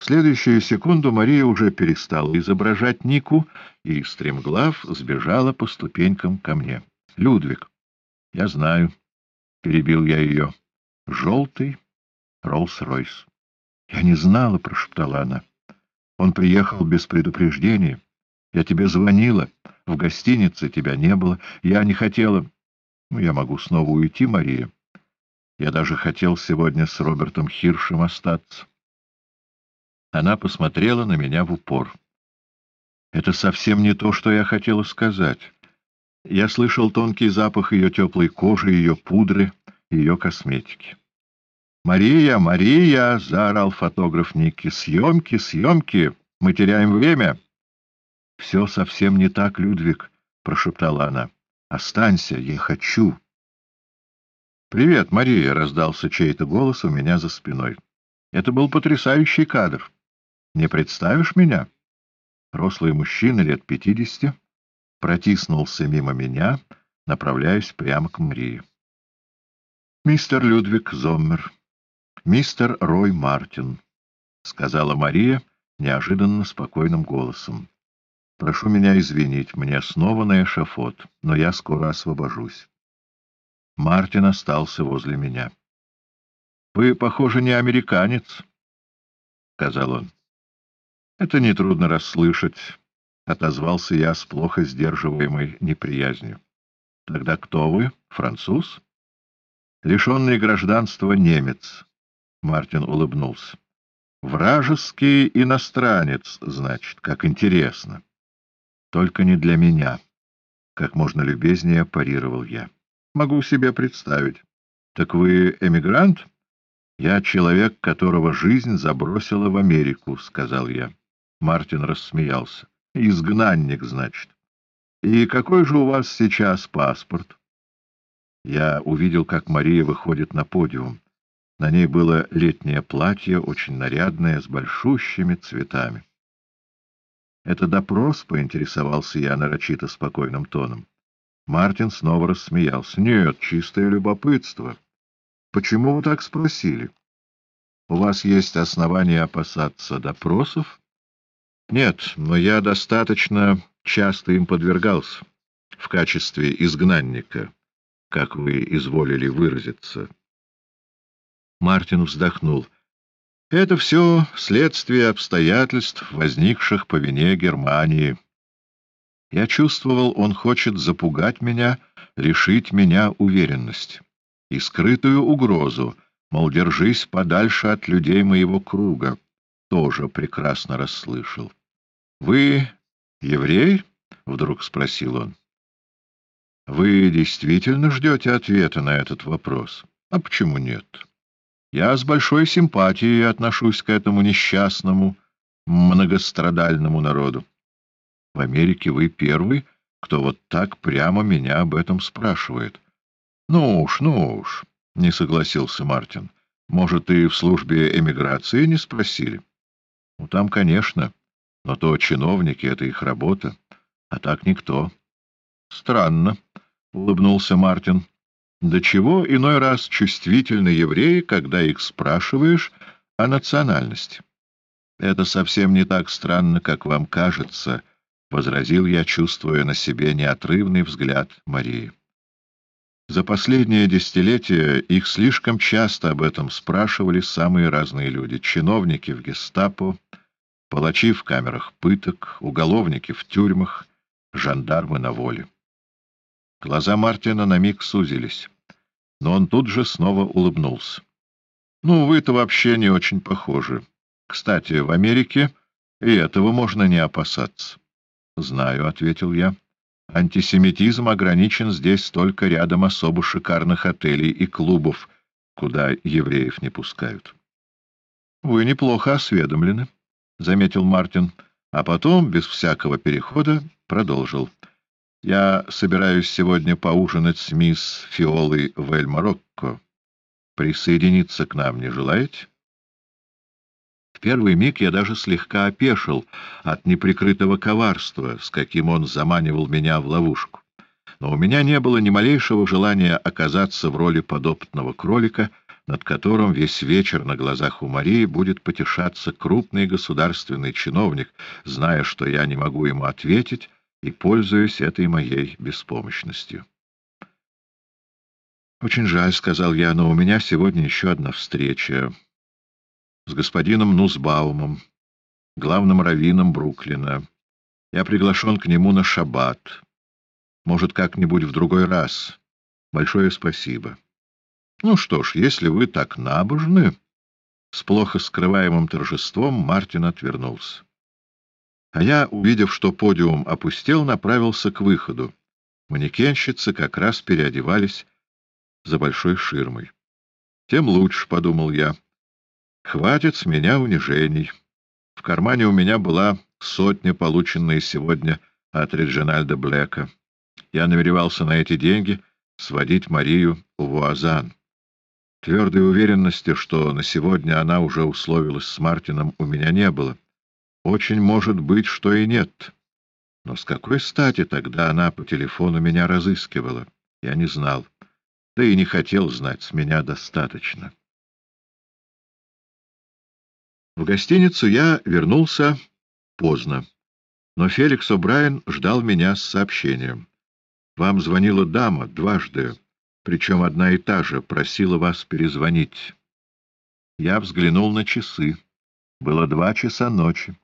В следующую секунду Мария уже перестала изображать Нику и, стремглав, сбежала по ступенькам ко мне. — Людвиг. — Я знаю. — перебил я ее. — Желтый Роллс-Ройс. — Я не знала, — прошептала она. — Он приехал без предупреждения. Я тебе звонила. В гостинице тебя не было. Я не хотела... Ну, я могу снова уйти, Мария. Я даже хотел сегодня с Робертом Хиршем остаться. Она посмотрела на меня в упор. Это совсем не то, что я хотела сказать. Я слышал тонкий запах ее теплой кожи, ее пудры, ее косметики. «Мария, Мария!» — заорал фотограф Ники. «Съемки, съемки! Мы теряем время!» «Все совсем не так, Людвиг!» — прошептала она. «Останься, я хочу!» «Привет, Мария!» — раздался чей-то голос у меня за спиной. Это был потрясающий кадр. Не представишь меня? Рослый мужчина лет пятидесяти протиснулся мимо меня, направляясь прямо к Марии. «Мистер Людвиг Зоммер, мистер Рой Мартин», — сказала Мария неожиданно спокойным голосом. «Прошу меня извинить, мне снова на эшафот, но я скоро освобожусь». Мартин остался возле меня. «Вы, похоже, не американец», — сказал он. Это нетрудно расслышать, — отозвался я с плохо сдерживаемой неприязнью. — Тогда кто вы? Француз? — Лишенный гражданства немец. Мартин улыбнулся. — Вражеский иностранец, значит, как интересно. — Только не для меня. Как можно любезнее парировал я. — Могу себе представить. — Так вы эмигрант? — Я человек, которого жизнь забросила в Америку, — сказал я. Мартин рассмеялся. — Изгнанник, значит. — И какой же у вас сейчас паспорт? Я увидел, как Мария выходит на подиум. На ней было летнее платье, очень нарядное, с большущими цветами. — Это допрос? — поинтересовался я нарочито спокойным тоном. Мартин снова рассмеялся. — Нет, чистое любопытство. — Почему вы так спросили? — У вас есть основания опасаться допросов? — нет, но я достаточно часто им подвергался в качестве изгнанника, как вы изволили выразиться. Мартин вздохнул. Это все следствие обстоятельств, возникших по вине Германии. Я чувствовал, он хочет запугать меня, лишить меня уверенности. И скрытую угрозу, мол, держись подальше от людей моего круга, тоже прекрасно расслышал. — Вы еврей? — вдруг спросил он. — Вы действительно ждете ответа на этот вопрос? А почему нет? Я с большой симпатией отношусь к этому несчастному, многострадальному народу. В Америке вы первый, кто вот так прямо меня об этом спрашивает. — Ну уж, ну уж, — не согласился Мартин. — Может, и в службе эмиграции не спросили? — Ну, там, конечно. — но то чиновники — это их работа, а так никто. — Странно, — улыбнулся Мартин. — До чего иной раз чувствительны евреи, когда их спрашиваешь о национальности? — Это совсем не так странно, как вам кажется, — возразил я, чувствуя на себе неотрывный взгляд Марии. За последнее десятилетие их слишком часто об этом спрашивали самые разные люди — чиновники в гестапо, Палачи в камерах пыток, уголовники в тюрьмах, жандармы на воле. Глаза Мартина на миг сузились, но он тут же снова улыбнулся. — Ну, вы-то вообще не очень похожи. Кстати, в Америке и этого можно не опасаться. — Знаю, — ответил я. Антисемитизм ограничен здесь только рядом особо шикарных отелей и клубов, куда евреев не пускают. — Вы неплохо осведомлены. —— заметил Мартин, а потом, без всякого перехода, продолжил. — Я собираюсь сегодня поужинать с мисс Фиолой в Эль-Марокко. Присоединиться к нам не желаете? В первый миг я даже слегка опешил от неприкрытого коварства, с каким он заманивал меня в ловушку. Но у меня не было ни малейшего желания оказаться в роли подопытного кролика, над которым весь вечер на глазах у Марии будет потешаться крупный государственный чиновник, зная, что я не могу ему ответить и пользуясь этой моей беспомощностью. «Очень жаль», — сказал я, — «но у меня сегодня еще одна встреча с господином Нусбаумом, главным раввином Бруклина. Я приглашен к нему на шаббат. Может, как-нибудь в другой раз. Большое спасибо». «Ну что ж, если вы так набожны...» С плохо скрываемым торжеством Мартин отвернулся. А я, увидев, что подиум опустел, направился к выходу. Манекенщицы как раз переодевались за большой ширмой. «Тем лучше», — подумал я. «Хватит с меня унижений. В кармане у меня была сотня, полученная сегодня от Реджинальда Блэка. Я намеревался на эти деньги сводить Марию в Вуазан. Твердой уверенности, что на сегодня она уже условилась с Мартином, у меня не было. Очень может быть, что и нет. Но с какой стати тогда она по телефону меня разыскивала? Я не знал да и не хотел знать, с меня достаточно. В гостиницу я вернулся поздно, но Феликс О'Брайен ждал меня с сообщением. «Вам звонила дама дважды, причем одна и та же, просила вас перезвонить». Я взглянул на часы. Было два часа ночи.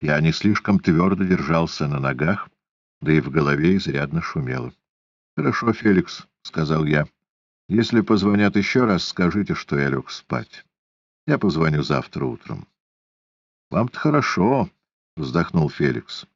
Я не слишком твердо держался на ногах, да и в голове изрядно шумело. — Хорошо, Феликс, — сказал я. — Если позвонят еще раз, скажите, что я лег спать. Я позвоню завтра утром. — Вам-то хорошо, — вздохнул Феликс.